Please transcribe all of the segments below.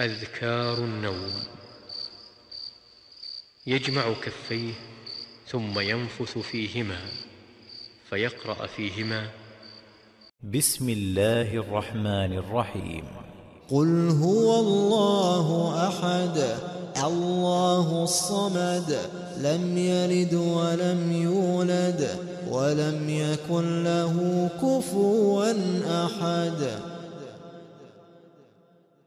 أذكار النوم. يجمع كفيه ثم ينفث فيهما فيقرأ فيهما. بسم الله الرحمن الرحيم. قل هو الله أحد الله الصمد لم يلد ولم يولد ولم يكن له كفوا أحد.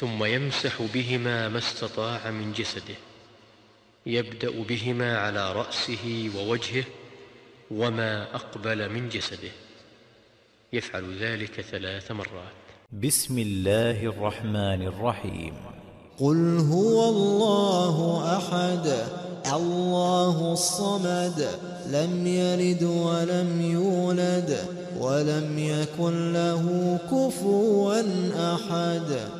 ثم يمسح بهما ما استطاع من جسده يبدأ بهما على رأسه ووجهه وما أقبل من جسده. يفعل ذلك ثلاث مرات. بسم الله الرحمن الرحيم. قل هو الله أحد الله الصمد لم يلد ولم يولد ولم يكن له كفوا أحد.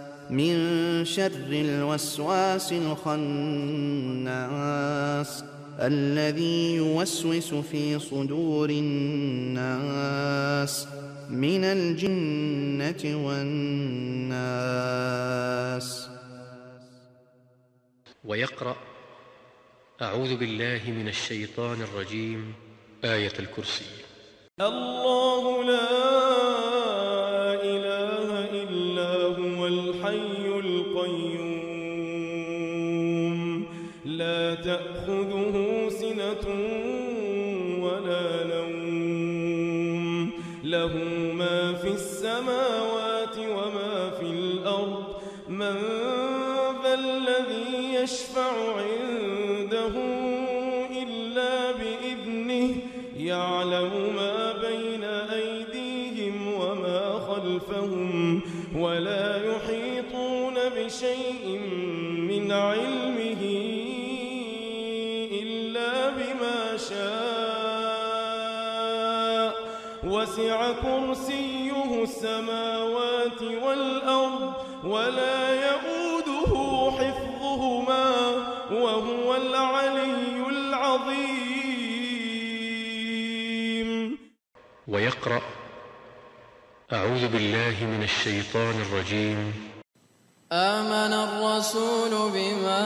من شر الوسواس الخناس الذي يوسوس في صدور الناس من الجنة والناس. ويقرأ أعوذ بالله من الشيطان الرجيم آية الكرسي. الله لا لا وسع كرسيه السماوات والأرض ولا يؤوده حفظهما وهو العلي العظيم. ويقرأ أعوذ بالله من الشيطان الرجيم. آمن الرسول بما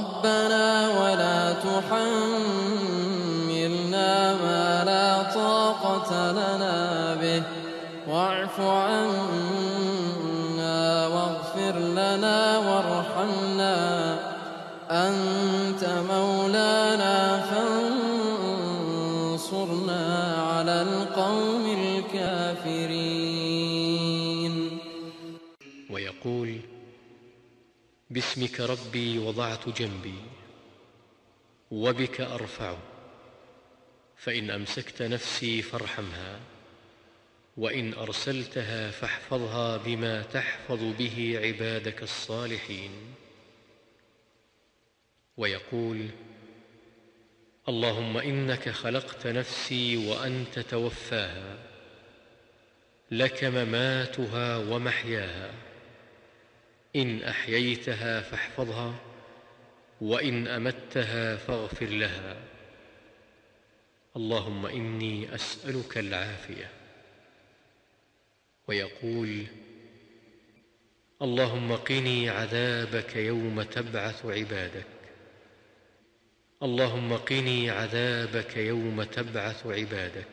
ربنا ولا تحملنا ما لا طاقة لنا به. واعف عنا باسمك ربي وضعت جنبي وبك أرفع فإن أمسكت نفسي فارحمها وإن أرسلتها فاحفظها بما تحفظ به عبادك الصالحين. ويقول اللهم إنك خلقت نفسي وأنت توفاها لك مماتها ومحياها. إن أحييتها فاحفظها وإن أمتها فاغفر لها. اللهم إني أسألك العافية. ويقول اللهم قني عذابك يوم تبعث عبادك. اللهم قني عذابك يوم تبعث عبادك.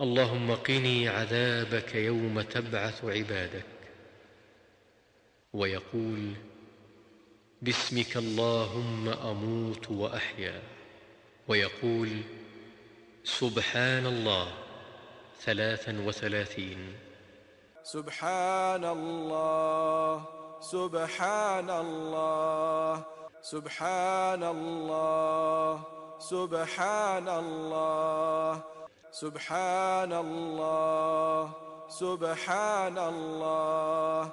اللهم قني عذابك يوم تبعث عبادك. ويقول باسمك اللهم أموت وأحيا. ويقول سبحان الله ثلاثا وثلاثين. سبحان الله سبحان الله سبحان الله سبحان الله سبحان الله سبحان الله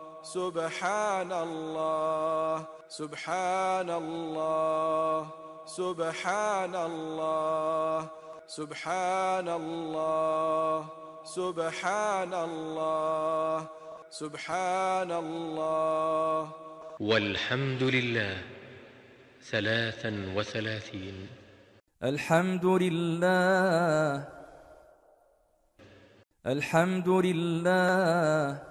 سبحان الله سبحان الله سبحان الله سبحان الله سبحان الله سبحان الله والحمد لله ثلاثا وثلاثين. الحمد لله الحمد لله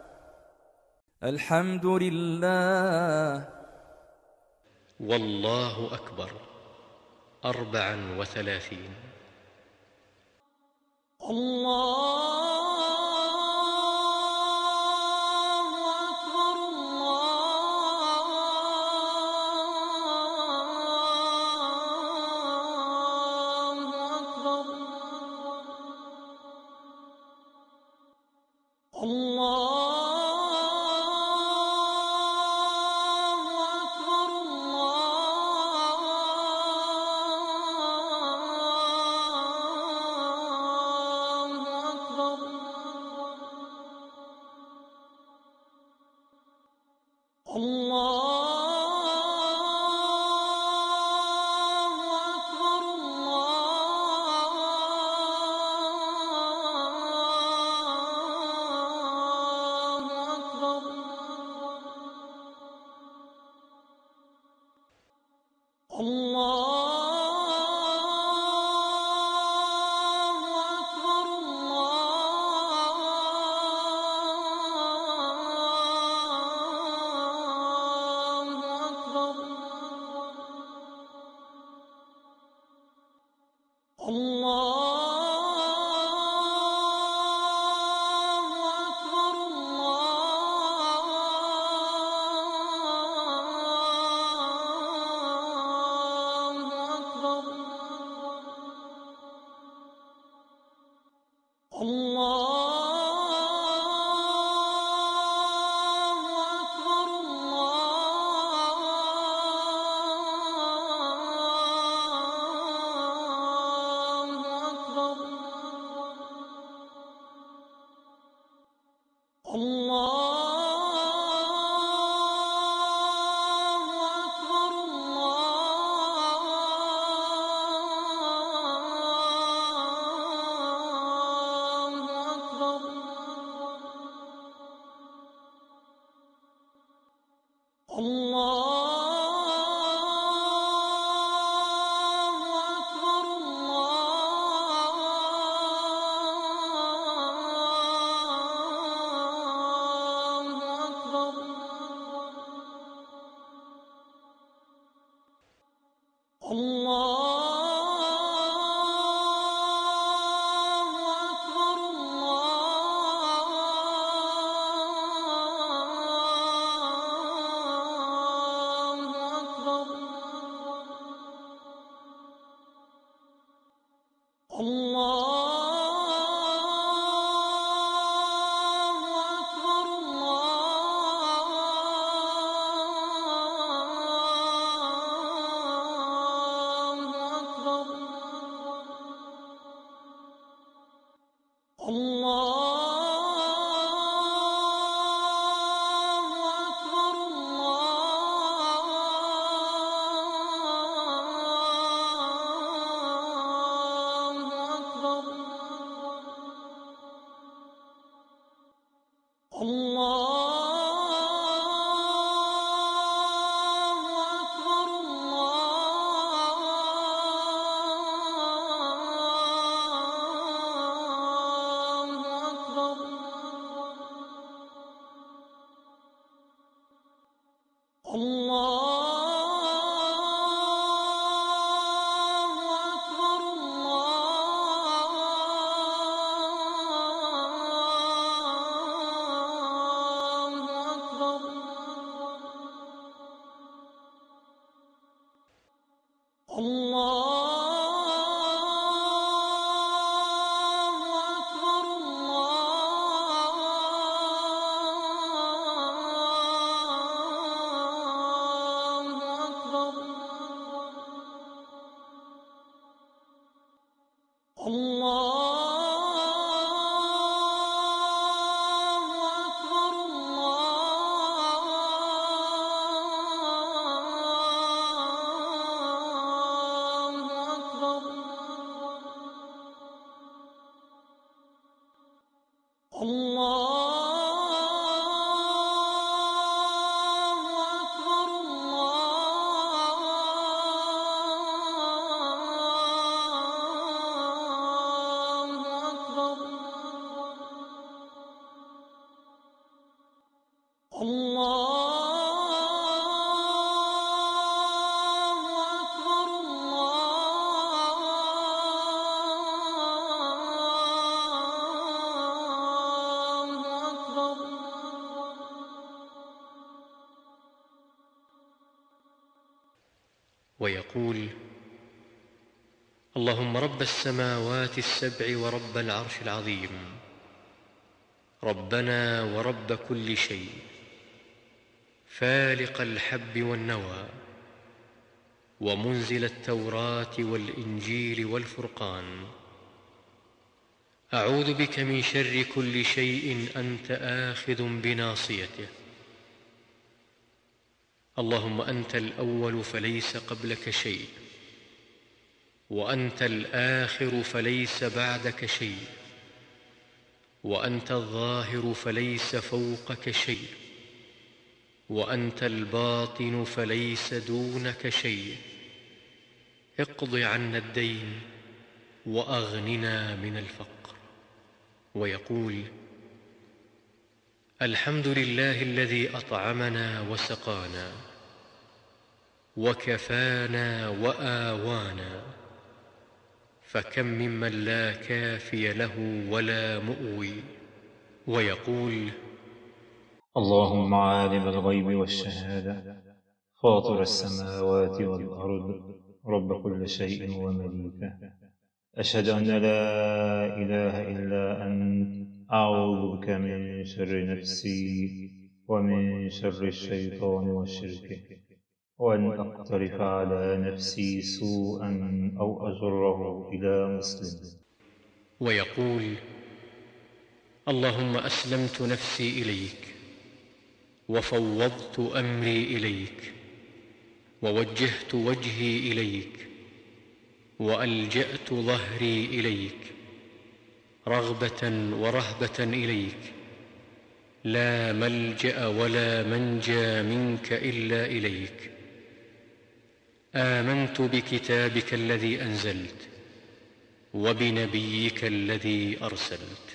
الحمد لله. والله أكبر. أربعا وثلاثين. الله 哦。ويقول اللهم رب السماوات السبع ورب العرش العظيم ربنا ورب كل شيء فالق الحب والنوى ومنزل التوراة والإنجيل والفرقان. أعوذ بك من شر كل شيء أنت آخذ بناصيته. اللهم أنت الأول فليس قبلك شيء وأنت الآخر فليس بعدك شيء وأنت الظاهر فليس فوقك شيء وأنت الباطن فليس دونك شيء. اقض عنا الدين وأغننا من الفقر. ويقول الحمد لله الذي أطعمنا وسقانا وكفانا وآوانا فكم ممن لا كافي له ولا مؤوي ويقول اللهم عالم الغيب والشهادة فاطر السماوات والأرض رب كل شيء ومليكه. أشهد أن لا إله إلا أنت أعوذ بك من شر نفسي ومن شر الشيطان وشركه وأن أقترف على نفسي سوءا أو أجره إلى مسلم. ويقول اللهم أسلمت نفسي إليك وفوضت أمري إليك ووجهت وجهي إليك وألجأت ظهري إليك رغبة ورهبة إليك. لا ملجأ ولا منجى منك إلا إليك. آمنت بكتابك الذي أنزلت وبنبيك الذي أرسلت.